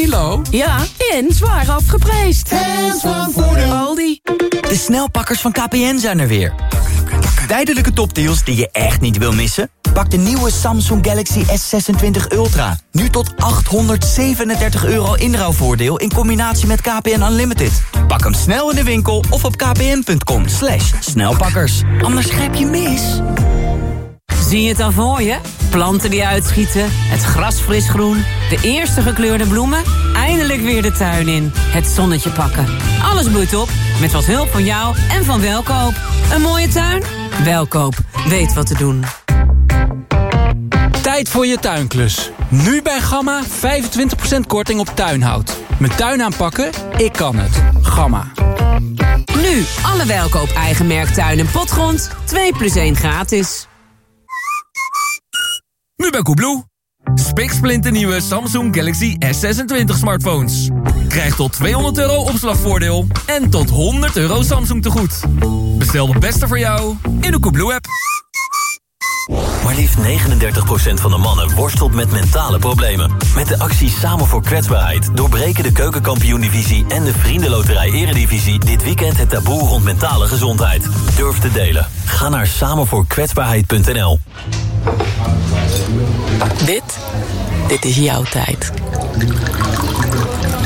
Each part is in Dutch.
kilo? Ja, en zwaar afgeprijsd. Hands van Voordeel. Aldi. De snelpakkers van KPN zijn er weer. Tijdelijke topdeals die je echt niet wil missen? Pak de nieuwe Samsung Galaxy S26 Ultra. Nu tot 837 euro inruilvoordeel in combinatie met KPN Unlimited. Pak hem snel in de winkel of op kpn.com slash snelpakkers. Anders grijp je mis. Zie je het al voor je? Planten die uitschieten, het gras fris groen, de eerste gekleurde bloemen... eindelijk weer de tuin in, het zonnetje pakken. Alles bloeit op, met wat hulp van jou en van Welkoop. Een mooie tuin? Welkoop. Weet wat te doen. Tijd voor je tuinklus. Nu bij Gamma 25% korting op tuinhout. Met tuin aanpakken? Ik kan het. Gamma. Nu alle Welkoop eigen merktuin en potgrond. 2 plus 1 gratis. Nu bij Koebloe. Spiksplinter nieuwe Samsung Galaxy S26 smartphones. Krijg tot 200 euro opslagvoordeel en tot 100 euro Samsung tegoed. Bestel de beste voor jou in de Koebloe-app. Maar liefst 39% van de mannen worstelt met mentale problemen. Met de actie Samen voor Kwetsbaarheid doorbreken de Keukenkampioen-divisie en de Vriendenloterij Eredivisie dit weekend het taboe rond mentale gezondheid. Durf te delen. Ga naar samenvoorkwetsbaarheid.nl. Dit, dit is jouw tijd.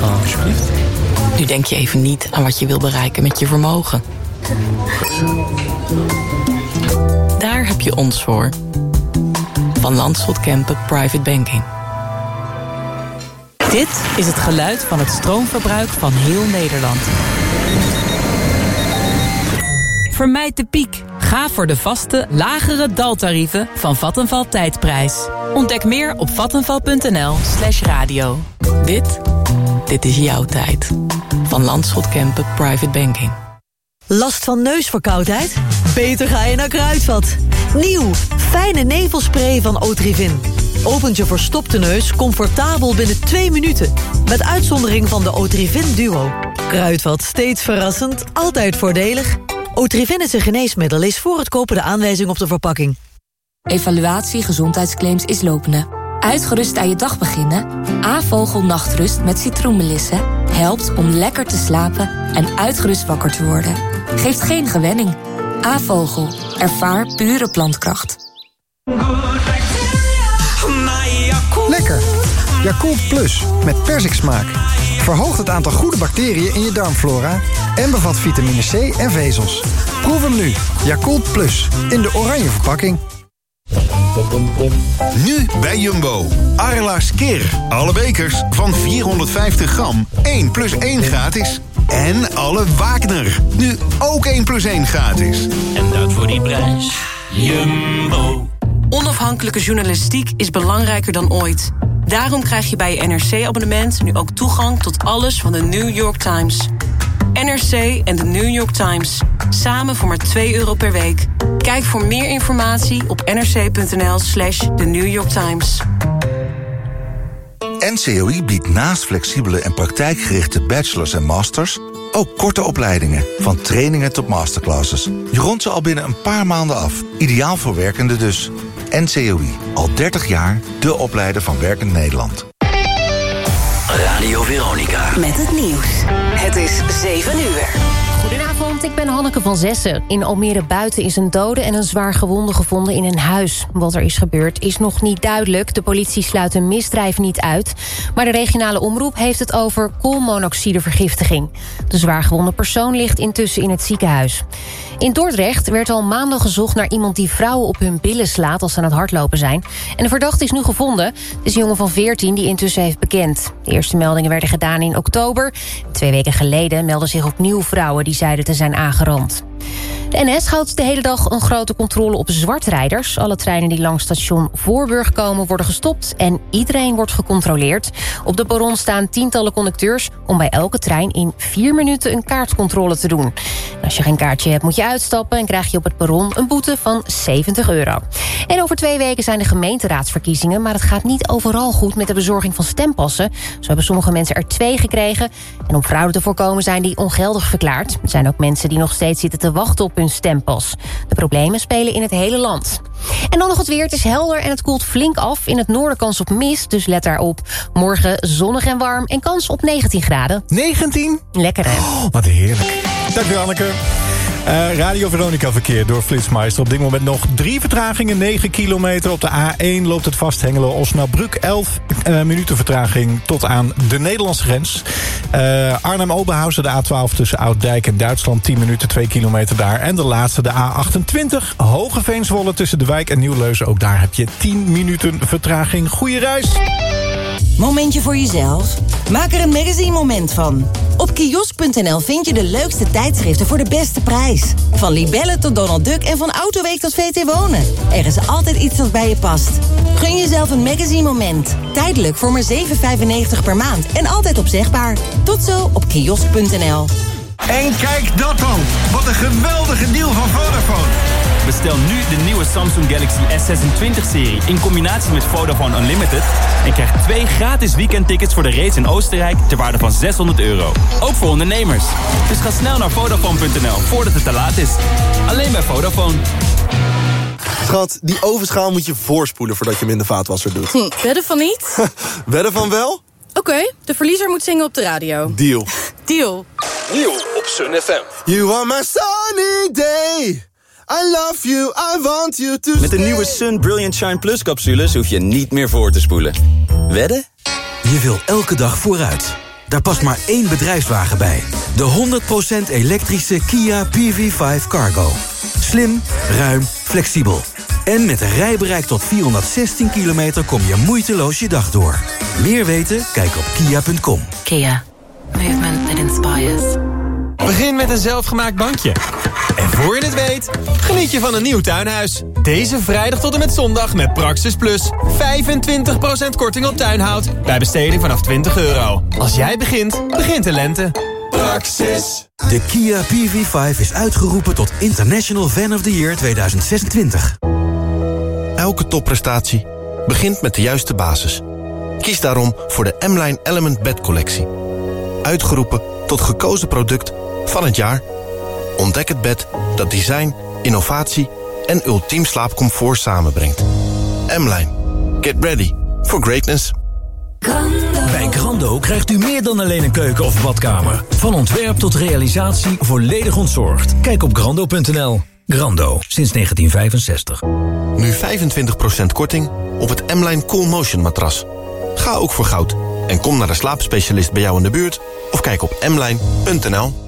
Oh, alsjeblieft. Nu denk je even niet aan wat je wil bereiken met je vermogen. Daar heb je ons voor. Van Landschot Kempen Private Banking. Dit is het geluid van het stroomverbruik van heel Nederland. Vermijd de piek. Ga voor de vaste, lagere daltarieven van Vattenval Tijdprijs. Ontdek meer op vattenval.nl slash radio. Dit, dit is jouw tijd. Van Landschot Kempen Private Banking. Last van neusverkoudheid? Beter ga je naar Kruidvat. Nieuw, fijne nevelspray van Otrivin. Opent je verstopte neus comfortabel binnen twee minuten. Met uitzondering van de Otrivin Duo. Kruidvat, steeds verrassend, altijd voordelig. Otrivin is een geneesmiddel, is voor het kopen de aanwijzing op de verpakking. Evaluatie gezondheidsclaims is lopende. Uitgerust aan je dag beginnen? A-vogel nachtrust met citroenmelissen helpt om lekker te slapen en uitgerust wakker te worden. Geeft geen gewenning. A-vogel. Ervaar pure plantkracht. Lekker. Yakult Plus met persiksmaak. Verhoogt het aantal goede bacteriën in je darmflora... en bevat vitamine C en vezels. Proef hem nu. Yakult Plus. In de oranje verpakking. Nu bij Jumbo. Arla's Kir. Alle bekers van 450 gram. 1 plus 1 gratis. En alle Wagner. Nu ook 1 plus 1 gratis. En dat voor die prijs. Jumbo. Onafhankelijke journalistiek is belangrijker dan ooit. Daarom krijg je bij je NRC-abonnement nu ook toegang tot alles van de New York Times. NRC en de New York Times. Samen voor maar 2 euro per week. Kijk voor meer informatie op nrc.nl slash The New York Times. NCOI biedt naast flexibele en praktijkgerichte bachelors en masters... ook korte opleidingen, van trainingen tot masterclasses. Je rondt ze al binnen een paar maanden af. Ideaal voor werkenden dus. NCOI, al 30 jaar de opleider van Werkend Nederland. Radio Veronica. Met het nieuws. Het is 7 uur. Goedenavond, ik ben Hanneke van Zessen. In Almere Buiten is een dode en een zwaar gewonde gevonden in een huis. Wat er is gebeurd is nog niet duidelijk. De politie sluit een misdrijf niet uit. Maar de regionale omroep heeft het over koolmonoxidevergiftiging. De zwaar gewonde persoon ligt intussen in het ziekenhuis. In Dordrecht werd al maanden gezocht naar iemand die vrouwen op hun billen slaat... als ze aan het hardlopen zijn. En de verdachte is nu gevonden. Het is een jongen van 14 die intussen heeft bekend. De eerste meldingen werden gedaan in oktober. Twee weken geleden meldden zich opnieuw vrouwen... die zeiden zijn aangerand. De NS houdt de hele dag een grote controle op zwartrijders. Alle treinen die langs station Voorburg komen worden gestopt... en iedereen wordt gecontroleerd. Op de perron staan tientallen conducteurs... om bij elke trein in vier minuten een kaartcontrole te doen. als je geen kaartje hebt moet je uitstappen... en krijg je op het perron een boete van 70 euro. En over twee weken zijn de gemeenteraadsverkiezingen... maar het gaat niet overal goed met de bezorging van stempassen. Zo hebben sommige mensen er twee gekregen... En om fraude te voorkomen zijn die ongeldig verklaard. Er zijn ook mensen die nog steeds zitten te wachten op hun stempas. De problemen spelen in het hele land. En dan nog het weer. Het is helder en het koelt flink af. In het noorden kans op mist, dus let daarop. Morgen zonnig en warm en kans op 19 graden. 19? Lekker hè? Oh, wat heerlijk. Dank u Anneke. Uh, Radio Veronica verkeer door Flitsmeister. Op dit moment nog drie vertragingen, 9 kilometer. Op de A1 loopt het vast Hengelo Osnabrück. 11 uh, minuten vertraging tot aan de Nederlandse grens. Uh, Arnhem-Oberhausen, de A12 tussen Ouddijk en Duitsland. 10 minuten, 2 kilometer daar. En de laatste, de A28, Hogeveenswolle tussen de wijk en Nieuwleuzen. Ook daar heb je 10 minuten vertraging. Goeie reis! Momentje voor jezelf? Maak er een magazine moment van. Op kiosk.nl vind je de leukste tijdschriften voor de beste prijs. Van Libelle tot Donald Duck en van Autoweek tot VT Wonen. Er is altijd iets dat bij je past. Gun jezelf een magazine moment. Tijdelijk voor maar 7,95 per maand en altijd opzegbaar. Tot zo op kiosk.nl. En kijk dat dan! Wat een geweldige deal van Vodafone! Bestel nu de nieuwe Samsung Galaxy S26-serie in combinatie met Vodafone Unlimited... en krijg twee gratis weekendtickets voor de race in Oostenrijk ter waarde van 600 euro. Ook voor ondernemers. Dus ga snel naar Vodafone.nl voordat het te laat is. Alleen bij Vodafone. Schat, die ovenschaal moet je voorspoelen voordat je hem in de vaatwasser doet. Hm, wedden van niet? wedden van wel? Oké, okay, de verliezer moet zingen op de radio. Deal. Deal. Op Sun FM. You are my sunny day. I love you, I want you to Met de nieuwe Sun Brilliant Shine Plus capsules hoef je niet meer voor te spoelen. Wedden? Je wil elke dag vooruit. Daar past maar één bedrijfswagen bij. De 100% elektrische Kia PV5 Cargo. Slim, ruim, flexibel. En met een rijbereik tot 416 kilometer kom je moeiteloos je dag door. Meer weten? Kijk op kia.com. Kia. Movement that inspires. Begin met een zelfgemaakt bankje. En voor je het weet, geniet je van een nieuw tuinhuis. Deze vrijdag tot en met zondag met Praxis Plus. 25% korting op tuinhout. Bij besteding vanaf 20 euro. Als jij begint, begint de lente. Praxis. De Kia PV5 is uitgeroepen tot International Fan of the Year 2026. Elke topprestatie begint met de juiste basis. Kies daarom voor de M-Line Element Bed Collectie. Uitgeroepen tot gekozen product van het jaar. Ontdek het bed dat design, innovatie en ultiem slaapcomfort samenbrengt. M-Line. Get ready for greatness. Bij Grando krijgt u meer dan alleen een keuken of badkamer. Van ontwerp tot realisatie volledig ontzorgd. Kijk op grando.nl. Grando, sinds 1965. Nu 25% korting op het M-Line Cool Motion matras. Ga ook voor goud en kom naar de slaapspecialist bij jou in de buurt... of kijk op mline.nl.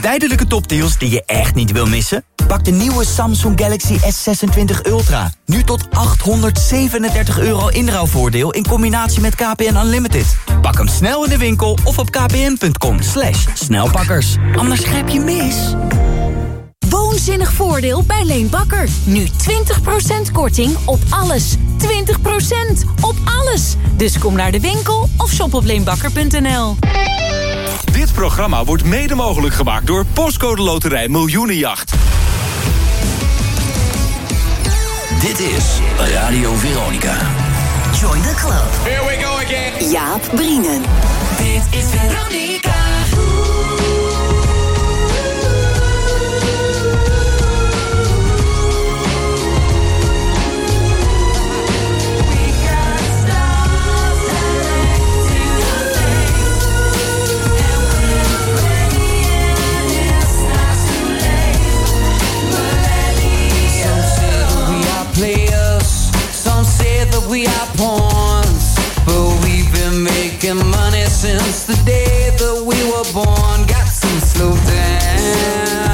Tijdelijke topdeals die je echt niet wil missen? Pak de nieuwe Samsung Galaxy S26 Ultra. Nu tot 837 euro inruilvoordeel in combinatie met KPN Unlimited. Pak hem snel in de winkel of op kpn.com snelpakkers. Anders grijp je mis. Woonzinnig voordeel bij Leen Bakker. Nu 20% korting op alles. 20% op alles. Dus kom naar de winkel of shop op leenbakker.nl. Dit programma wordt mede mogelijk gemaakt door Postcode Loterij Miljoenenjacht. Dit is Radio Veronica. Join the club. Here we go again. Jaap Brienen. Dit is Veronica. we are pawns, but we've been making money since the day that we were born. Got some slow down.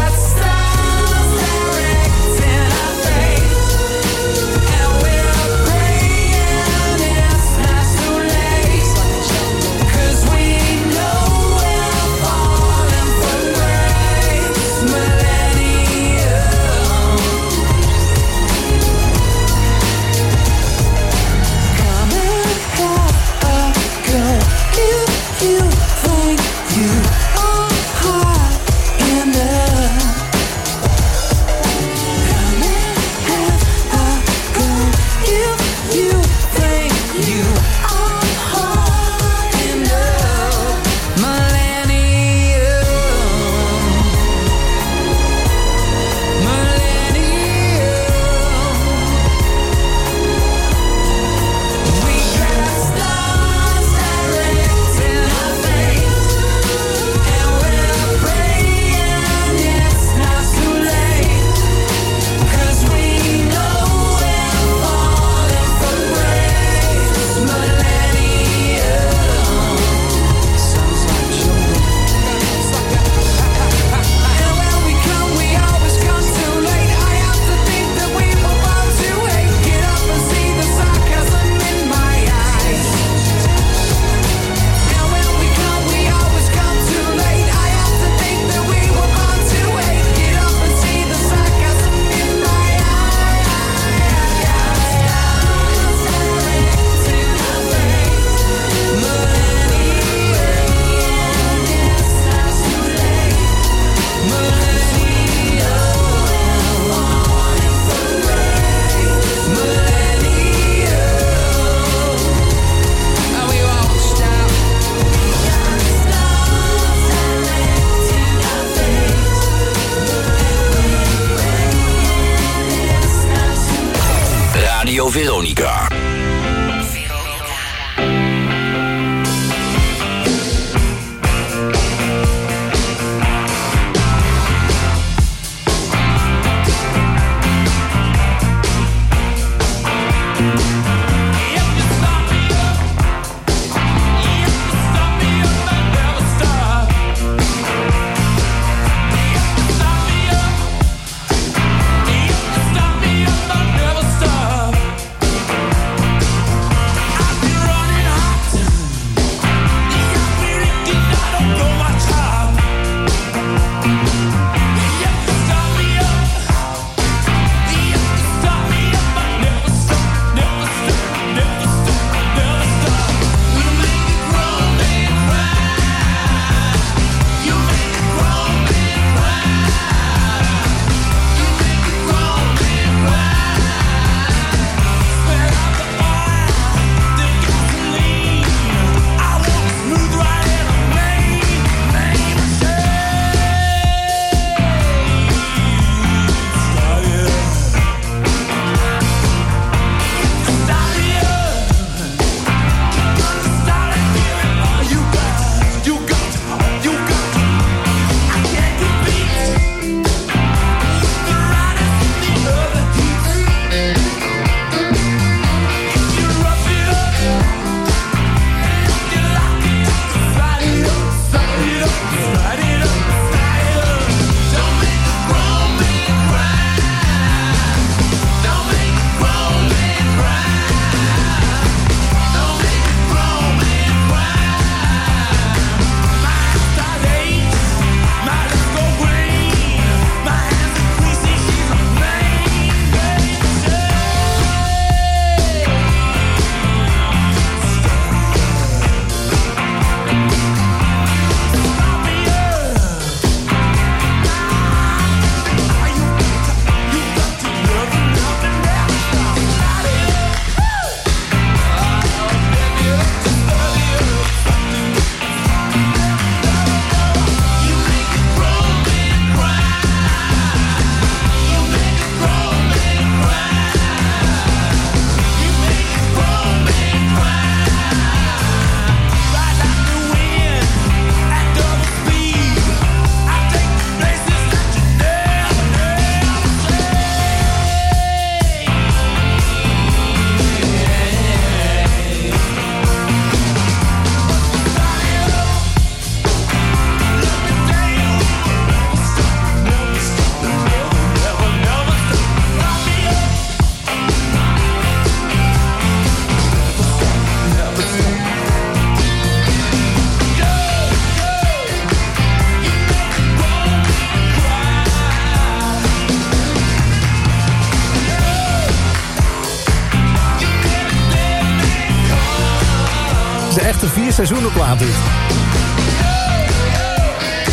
Is.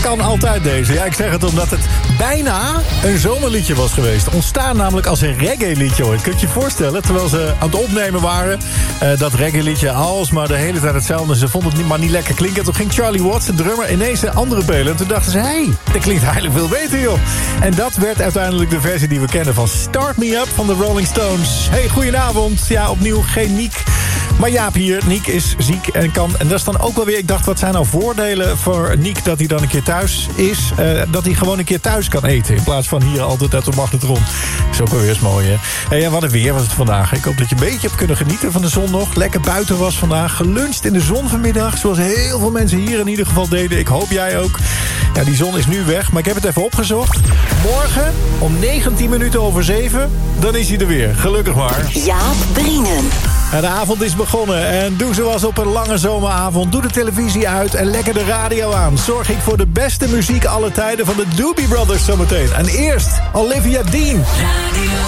Kan altijd deze. Ja, ik zeg het omdat het bijna een zomerliedje was geweest. Ontstaan namelijk als een reggae-liedje ooit. Kun je je voorstellen, terwijl ze aan het opnemen waren... Uh, dat reggae-liedje alsmaar de hele tijd hetzelfde. Ze vonden het niet, maar niet lekker klinken. Toen ging Charlie Watts, de drummer, ineens een andere belen. En toen dachten ze, hé, hey, dat klinkt eigenlijk veel beter, joh. En dat werd uiteindelijk de versie die we kennen van Start Me Up van de Rolling Stones. Hey, goedenavond. Ja, opnieuw geen Niek. Maar Jaap hier, Niek is ziek en kan... En dat is dan ook wel weer... Ik dacht, wat zijn nou voordelen voor Niek dat hij dan een keer thuis is? Uh, dat hij gewoon een keer thuis kan eten. In plaats van hier altijd uit de magnetron. Is ook wel weer eens mooi, hè? Hey, en wat een weer was het vandaag. Ik hoop dat je een beetje hebt kunnen genieten van de zon nog. Lekker buiten was vandaag. Geluncht in de zon vanmiddag. Zoals heel veel mensen hier in ieder geval deden. Ik hoop jij ook. Ja, die zon is nu weg. Maar ik heb het even opgezocht. Morgen om 19 minuten over 7. Dan is hij er weer. Gelukkig maar. Jaap Brienen. De avond is begonnen en doe zoals op een lange zomeravond. Doe de televisie uit en lekker de radio aan. Zorg ik voor de beste muziek alle tijden van de Doobie Brothers zometeen. En eerst Olivia Dean. Radio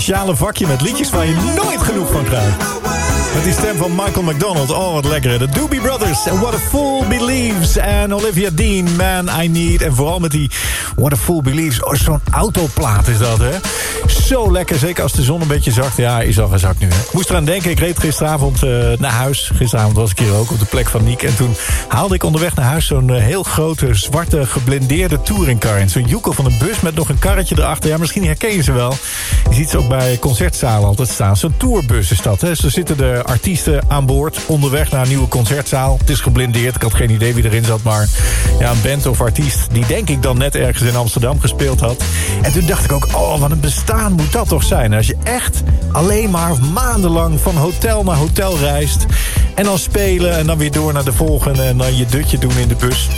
speciale vakje met liedjes waar je nooit genoeg van krijgt. Met die stem van Michael McDonald. Oh, wat lekker. De Doobie Brothers. And What a Fool Believes. En Olivia Dean. Man, I Need. En vooral met die What a Fool Believes. Oh, zo'n autoplaat is dat, hè? Zo lekker. Zeker als de zon een beetje zacht. Ja, is al gezakt nu, hè? Ik moest eraan denken. Ik reed gisteravond uh, naar huis. Gisteravond was ik hier ook op de plek van Niek. En toen haalde ik onderweg naar huis zo'n uh, heel grote, zwarte, geblindeerde touringcar. Zo'n joekel van een bus met nog een karretje erachter. Ja, misschien herken je ze wel. Je ziet ze ook bij concertzalen altijd staan. Zo'n tourbus is dat, hè? Zo zitten er artiesten aan boord. Onderweg naar een nieuwe concertzaal. Het is geblindeerd. Ik had geen idee wie erin zat. Maar ja, een band of artiest die denk ik dan net ergens in Amsterdam gespeeld had. En toen dacht ik ook, oh, wat een bestaan moet dat toch zijn. Als je echt alleen maar maandenlang van hotel naar hotel reist... en dan spelen en dan weer door naar de volgende... en dan je dutje doen in de bus.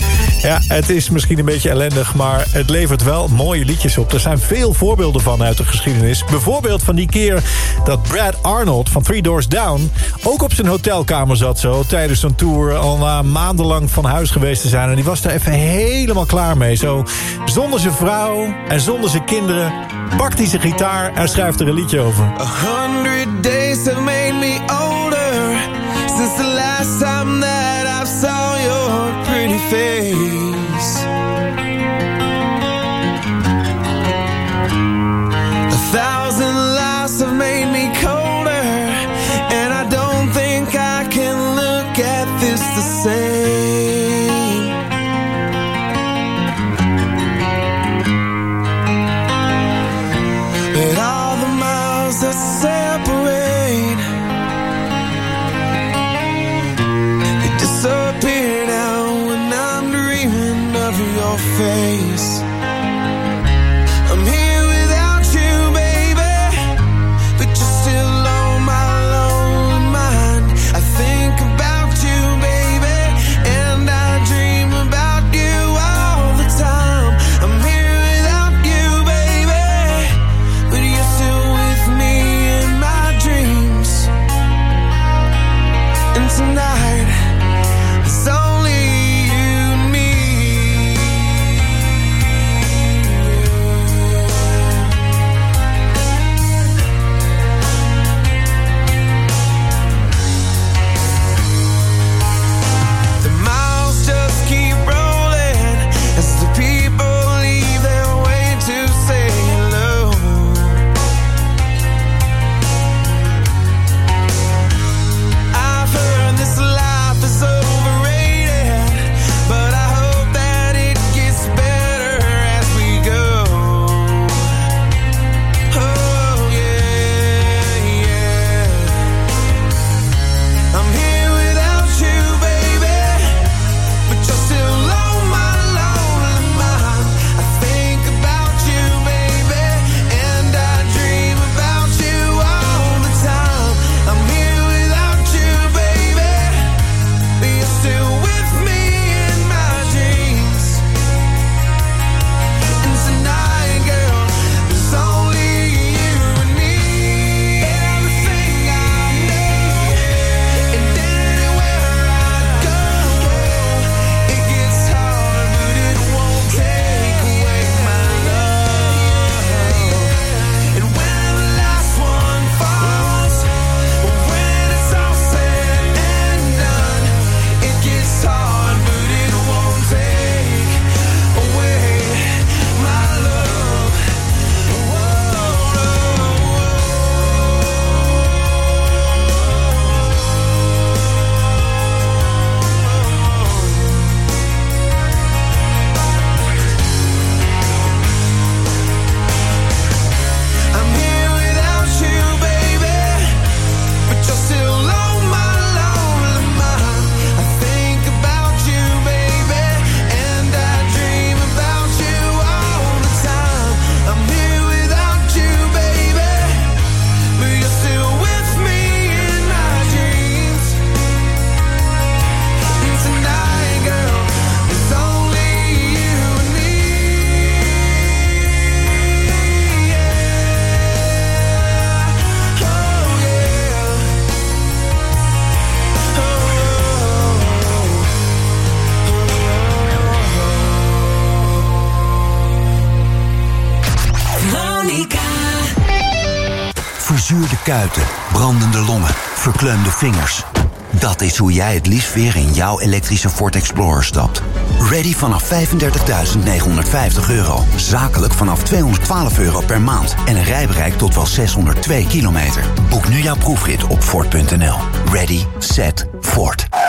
Ja, het is misschien een beetje ellendig... maar het levert wel mooie liedjes op. Er zijn veel voorbeelden van uit de geschiedenis. Bijvoorbeeld van die keer dat Brad Arnold van Three Doors Down... ook op zijn hotelkamer zat zo tijdens zo'n tour... al na maandenlang van huis geweest te zijn. En die was daar even helemaal klaar mee. Zo zonder zijn vrouw en zonder zijn kinderen pakt hij zijn gitaar en schrijft er een liedje over. A hundred days have made me older Since the last time that I saw your pretty face kuiten, brandende longen, verkleumde vingers. Dat is hoe jij het liefst weer in jouw elektrische Ford Explorer stapt. Ready vanaf 35.950 euro. Zakelijk vanaf 212 euro per maand. En een rijbereik tot wel 602 kilometer. Boek nu jouw proefrit op Ford.nl. Ready, set, Ford.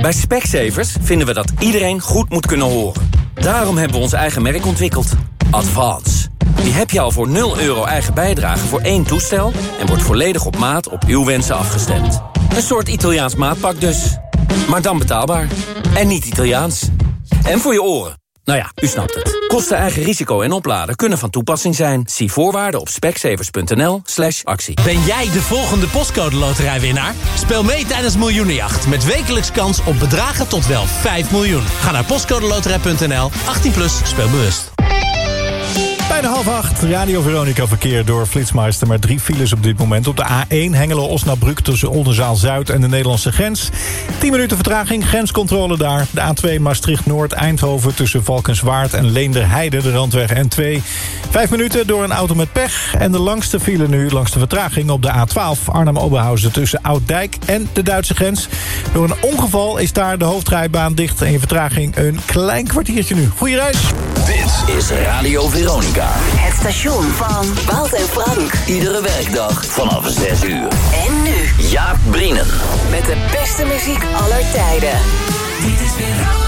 Bij Specsavers vinden we dat iedereen goed moet kunnen horen. Daarom hebben we ons eigen merk ontwikkeld. Advance. Die heb je al voor 0 euro eigen bijdrage voor één toestel... en wordt volledig op maat op uw wensen afgestemd. Een soort Italiaans maatpak dus. Maar dan betaalbaar. En niet Italiaans. En voor je oren. Nou ja, u snapt het. Kosten eigen risico en opladen kunnen van toepassing zijn. Zie voorwaarden op specsavers.nl slash actie. Ben jij de volgende postcode loterijwinnaar? Speel mee tijdens Miljoenenjacht. Met wekelijks kans op bedragen tot wel 5 miljoen. Ga naar postcodeloterij.nl. 18 plus, speel bewust. Bijna half acht, Radio Veronica verkeer door Flitsmeister... met drie files op dit moment. Op de A1 Hengelo-Osnabrück tussen Oldenzaal-Zuid en de Nederlandse grens. 10 minuten vertraging, grenscontrole daar. De A2 Maastricht-Noord-Eindhoven tussen Valkenswaard en Leenderheide... de randweg N2. Vijf minuten door een auto met pech. En de langste file nu langs de vertraging op de A12 Arnhem-Oberhausen... tussen Ouddijk en de Duitse grens. Door een ongeval is daar de hoofdrijbaan dicht... en je vertraging een klein kwartiertje nu. Goeie reis. Dit is Radio Veronica. Het station van Wout en Frank. Iedere werkdag vanaf 6 uur. En nu Jaap Brienen. met de beste muziek aller tijden. Dit is Veronica.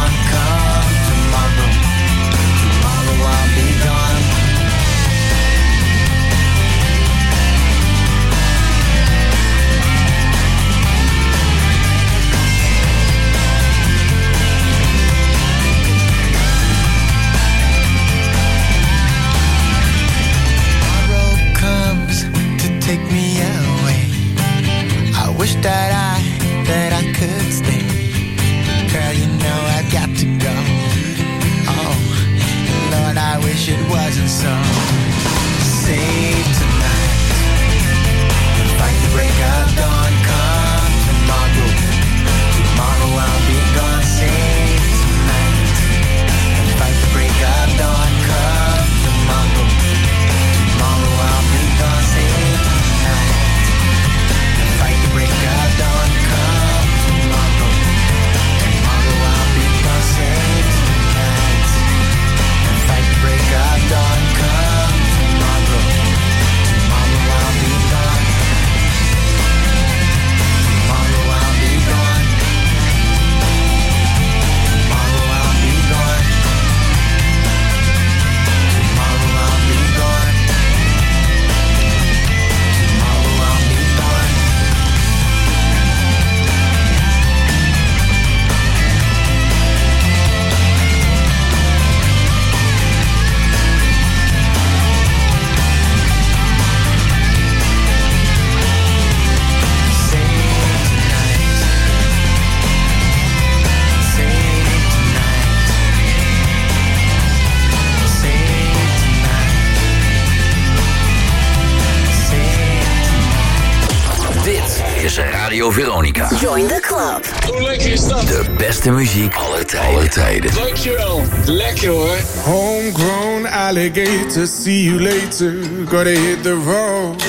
Radio Veronica. Join the club. Hoe lekker is dat? De beste muziek aller tijden. Alle tijden. Dankjewel. Lekker hoor. Homegrown alligator, see you later. Gotta hit the road.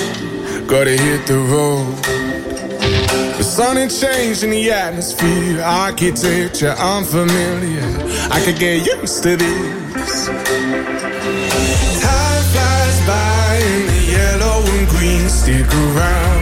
Gotta hit the road. The sun ain't changing the atmosphere. Architecture unfamiliar. I could get used to this. Time flies by in the yellow and green. Stick around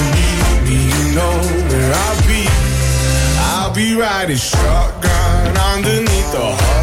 riding shotgun underneath the hot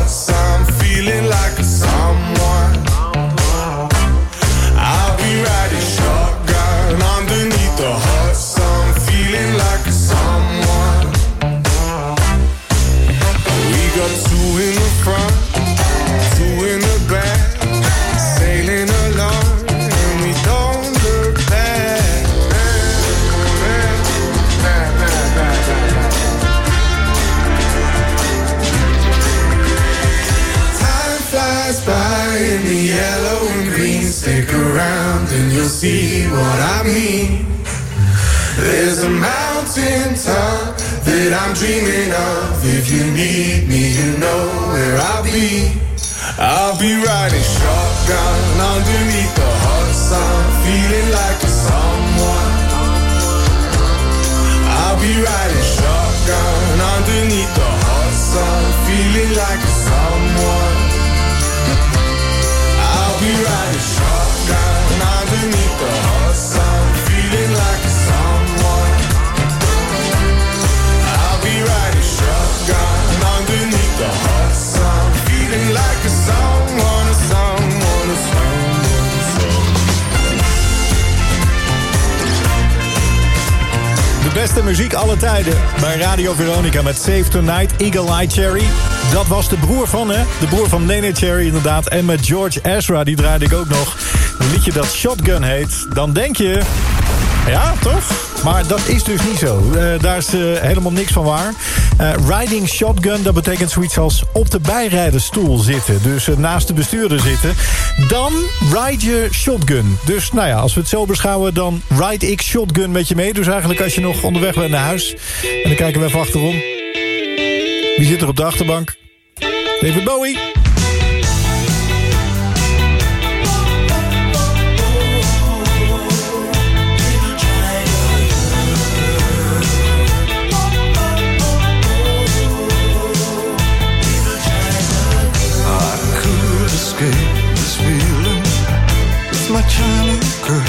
Radio Veronica met Save Tonight, Eagle Eye Cherry. Dat was de broer van, hè? De broer van Nene Cherry inderdaad. En met George Ezra, die draaide ik ook nog. Een liedje dat Shotgun heet. Dan denk je... Ja, toch? Maar dat is dus niet zo. Eh, daar is eh, helemaal niks van waar. Eh, riding shotgun, dat betekent zoiets als op de bijrijdersstoel zitten. Dus eh, naast de bestuurder zitten. Dan ride je shotgun. Dus nou ja, als we het zo beschouwen, dan ride ik shotgun met je mee. Dus eigenlijk als je nog onderweg bent naar huis. En dan kijken we even achterom. Wie zit er op de achterbank? David Bowie. Little China girl.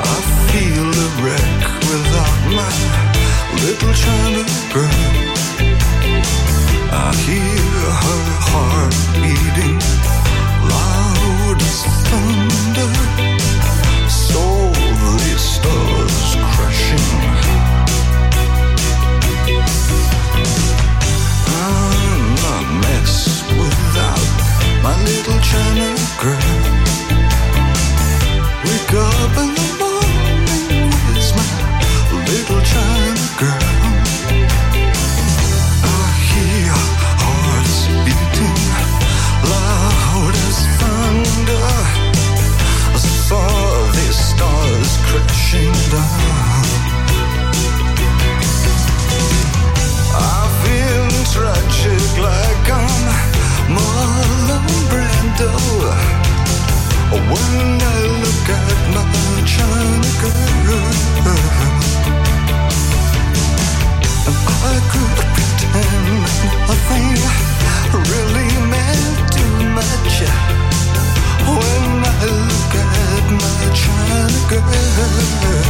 I feel the wreck without my little children. I hear girl.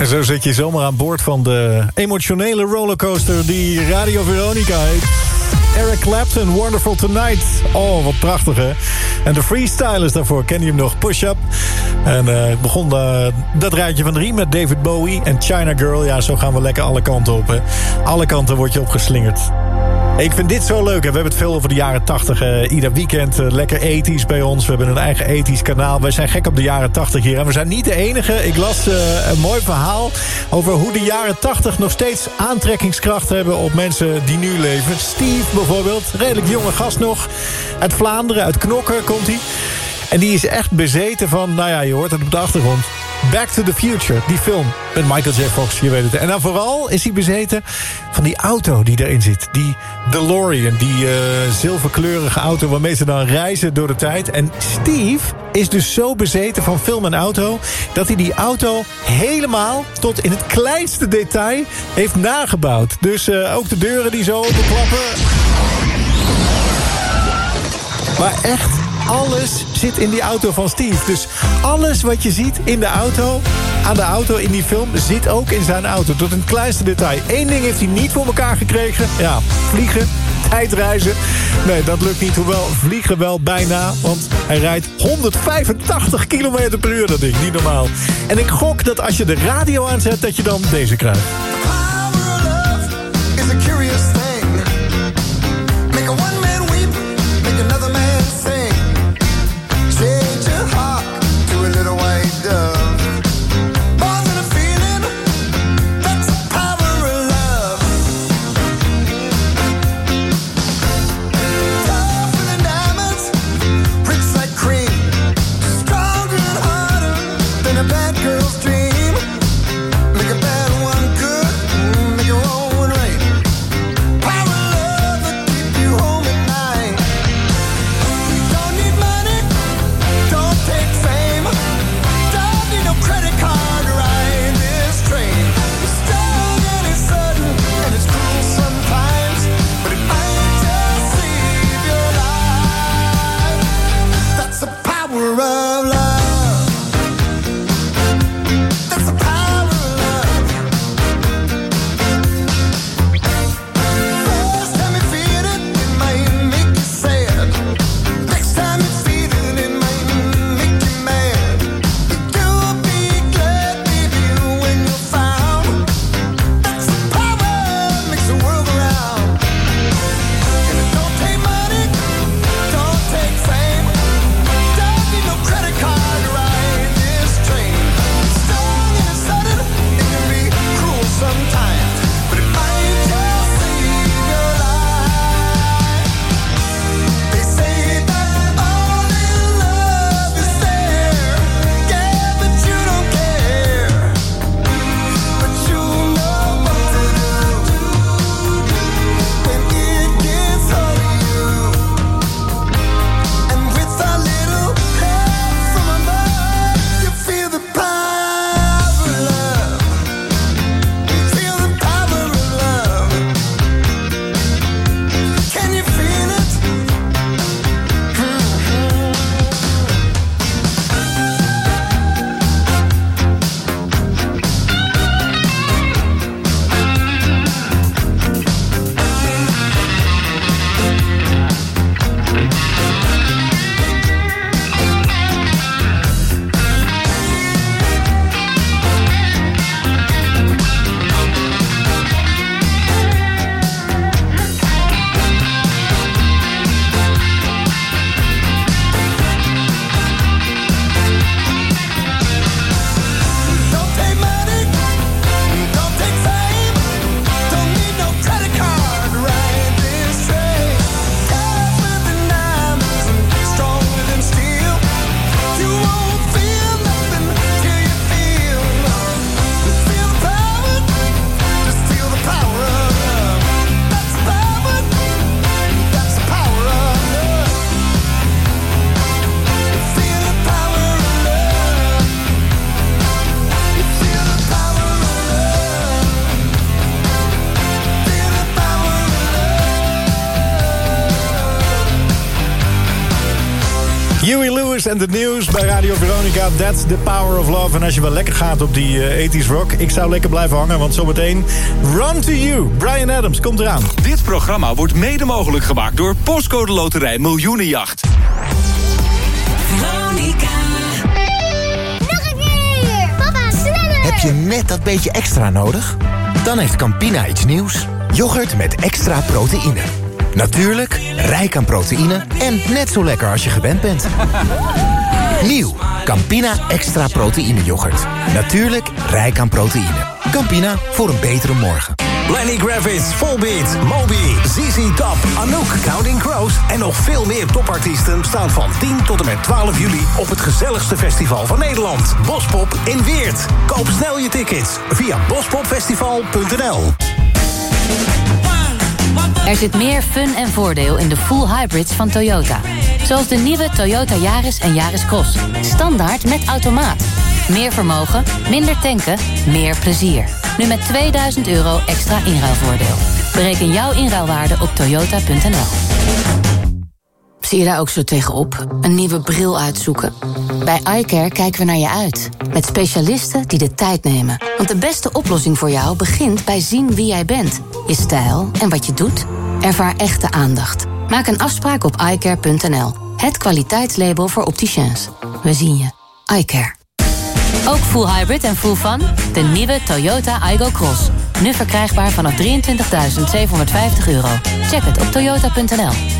En zo zit je zomaar aan boord van de emotionele rollercoaster die Radio Veronica heet. Eric Clapton, Wonderful Tonight. Oh, wat prachtig hè. En de freestylers daarvoor, ken je hem nog? Push Up. En eh, ik begon eh, dat rijtje van drie met David Bowie en China Girl. Ja, zo gaan we lekker alle kanten op. Hè. Alle kanten word je opgeslingerd. Ik vind dit zo leuk. We hebben het veel over de jaren 80. eh, ieder weekend eh, lekker ethisch bij ons. We hebben een eigen ethisch kanaal. Wij zijn gek op de jaren 80 hier. En we zijn niet de enige. Ik las eh, een mooi verhaal over hoe de jaren 80 nog steeds aantrekkingskracht hebben op mensen die nu leven. Steve bijvoorbeeld, redelijk jonge gast nog. Uit Vlaanderen, uit Knokken komt hij. En die is echt bezeten van, nou ja, je hoort het op de achtergrond. Back to the Future, die film met Michael J. Fox, je weet het. En dan vooral is hij bezeten van die auto die erin zit. Die DeLorean, die eh, zilverkleurige auto waarmee ze dan reizen door de tijd. En Steve is dus zo bezeten van film en auto... dat hij die auto helemaal tot in het kleinste detail heeft nagebouwd. Dus eh, ook de deuren die zo openklappen. Maar echt, alles zit in die auto van Steve. Dus alles wat je ziet in de auto, aan de auto in die film... zit ook in zijn auto, tot een kleinste detail. Eén ding heeft hij niet voor elkaar gekregen. Ja, vliegen. Tijdreizen? Nee, dat lukt niet. Hoewel vliegen wel bijna. Want hij rijdt 185 km per uur, dat ding. Niet normaal. En ik gok dat als je de radio aanzet, dat je dan deze krijgt. En de nieuws bij Radio Veronica. That's the power of love. En als je wel lekker gaat op die eh, 80s rock... ik zou lekker blijven hangen, want zometeen... Run to You, Brian Adams, komt eraan. Dit programma wordt mede mogelijk gemaakt door Postcode Loterij Miljoenenjacht. Heb je net dat beetje extra nodig? Dan heeft Campina iets nieuws. Yoghurt met extra proteïne. Natuurlijk, rijk aan proteïne en net zo lekker als je gewend bent. Nieuw, Campina extra proteïne yoghurt. Natuurlijk, rijk aan proteïne. Campina, voor een betere morgen. Lenny Kravitz, Volbeat, Moby, ZZ Top, Anouk, Counting Crows... en nog veel meer topartiesten staan van 10 tot en met 12 juli... op het gezelligste festival van Nederland, Bospop in Weert. Koop snel je tickets via bospopfestival.nl. Er zit meer fun en voordeel in de full hybrids van Toyota. Zoals de nieuwe Toyota Yaris en Yaris Cross. Standaard met automaat. Meer vermogen, minder tanken, meer plezier. Nu met 2000 euro extra inruilvoordeel. Bereken jouw inruilwaarde op toyota.nl. Zie je daar ook zo tegenop? Een nieuwe bril uitzoeken? Bij iCare kijken we naar je uit. Met specialisten die de tijd nemen. Want de beste oplossing voor jou begint bij zien wie jij bent. Je stijl en wat je doet. Ervaar echte aandacht. Maak een afspraak op iCare.nl. Het kwaliteitslabel voor opticiens. We zien je. iCare. Ook full hybrid en full fun? De nieuwe Toyota Igo Cross. Nu verkrijgbaar vanaf 23.750 euro. Check het op toyota.nl.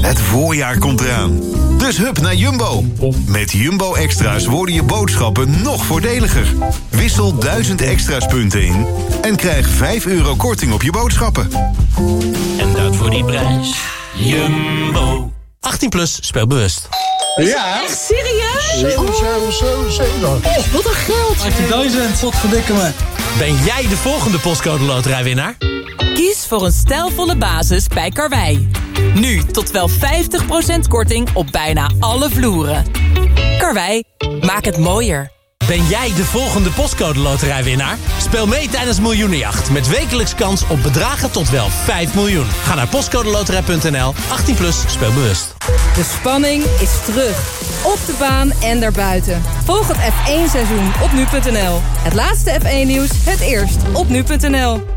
Het voorjaar komt eraan. Dus hup naar Jumbo. Met Jumbo Extra's worden je boodschappen nog voordeliger. Wissel 1000 extra's punten in en krijg 5 euro korting op je boodschappen. En dat voor die prijs. Jumbo. 18 plus, speel bewust. Ja. Echt serieus? 7, 7, 7, 7. Oh, wat een geld. 18.000, wat verdikken me. Ben jij de volgende postcode loterijwinnaar? Kies voor een stijlvolle basis bij Karwei. Nu tot wel 50% korting op bijna alle vloeren. Karwei, maak het mooier. Ben jij de volgende postcode loterijwinnaar? Speel mee tijdens Miljoenenjacht met wekelijks kans op bedragen tot wel 5 miljoen. Ga naar postcodeloterij.nl, 18 plus, speel bewust. De spanning is terug. Op de baan en daarbuiten. Volg het F1-seizoen op nu.nl. Het laatste F1-nieuws, het eerst op nu.nl.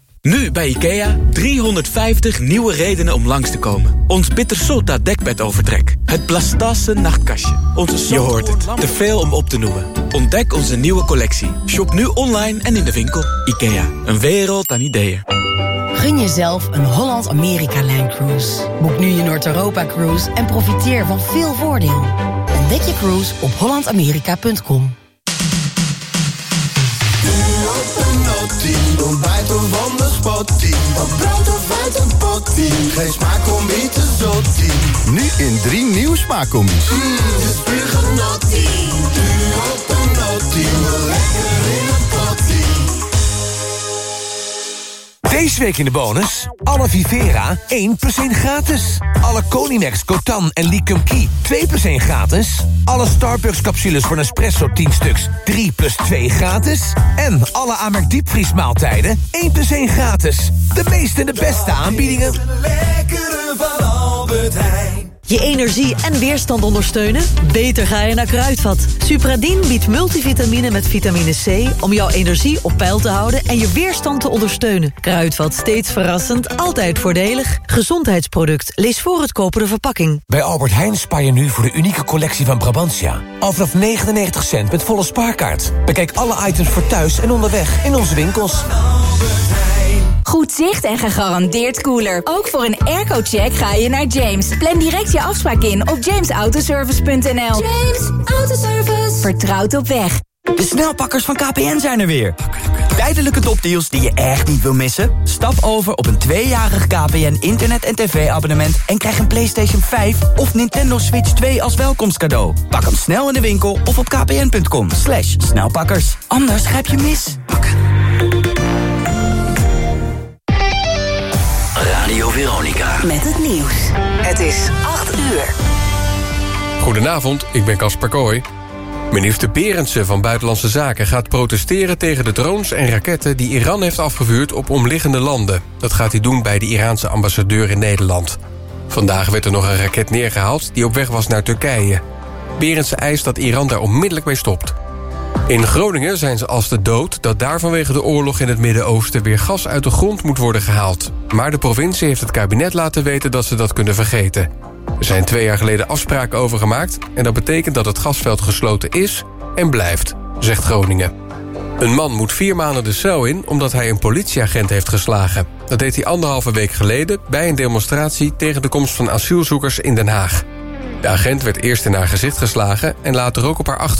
Nu bij IKEA 350 nieuwe redenen om langs te komen. Ons Bittersota dekbedovertrek. Het Blastasse nachtkastje. Onze Je hoort het. Te veel om op te noemen. Ontdek onze nieuwe collectie. Shop nu online en in de winkel. IKEA. Een wereld aan ideeën. Gun jezelf een Holland-Amerika-Line Cruise. Boek nu je Noord-Europa-cruise en profiteer van veel voordeel. Ontdek je cruise op hollandamerika.com. Spottie. Wat brood of uit een pottie. Geen smaakcombi te zottie. Nu in drie nieuw smaakcombi's. Mmm, het is puur genottie. Nu op een. Lekker in een Deze week in de bonus. Alle Vivera 1 plus 1 gratis. Alle Conimax, Cotan en Liquum Key 2 plus 1 gratis. Alle Starbucks capsules voor Nespresso 10 stuks 3 plus 2 gratis. En alle Amerk diepvriesmaaltijden 1 plus 1 gratis. De meeste en de beste aanbiedingen. Je energie en weerstand ondersteunen? Beter ga je naar Kruidvat. Supradin biedt multivitamine met vitamine C... om jouw energie op peil te houden en je weerstand te ondersteunen. Kruidvat, steeds verrassend, altijd voordelig. Gezondheidsproduct, lees voor het kopen de verpakking. Bij Albert Heijn spaar je nu voor de unieke collectie van Brabantia. Al vanaf 99 cent met volle spaarkaart. Bekijk alle items voor thuis en onderweg in onze winkels. Goed zicht en gegarandeerd koeler. Ook voor een airco-check ga je naar James. Plan direct je afspraak in op jamesautoservice.nl. James Autoservice. Vertrouwd op weg. De snelpakkers van KPN zijn er weer. Tijdelijke topdeals die je echt niet wil missen? Stap over op een tweejarig KPN internet- en tv-abonnement... en krijg een PlayStation 5 of Nintendo Switch 2 als welkomstcadeau. Pak hem snel in de winkel of op kpn.com. Slash snelpakkers. Anders grijp je mis. Radio Veronica. Met het nieuws. Het is 8 uur. Goedenavond, ik ben Casper Kooi. Minister Berendsen van Buitenlandse Zaken gaat protesteren tegen de drones en raketten die Iran heeft afgevuurd op omliggende landen. Dat gaat hij doen bij de Iraanse ambassadeur in Nederland. Vandaag werd er nog een raket neergehaald die op weg was naar Turkije. Berendsen eist dat Iran daar onmiddellijk mee stopt. In Groningen zijn ze als de dood dat daar vanwege de oorlog in het Midden-Oosten weer gas uit de grond moet worden gehaald. Maar de provincie heeft het kabinet laten weten dat ze dat kunnen vergeten. Er zijn twee jaar geleden afspraken over gemaakt en dat betekent dat het gasveld gesloten is en blijft, zegt Groningen. Een man moet vier maanden de cel in omdat hij een politieagent heeft geslagen. Dat deed hij anderhalve week geleden bij een demonstratie tegen de komst van asielzoekers in Den Haag. De agent werd eerst in haar gezicht geslagen en later ook op haar achterhoofd.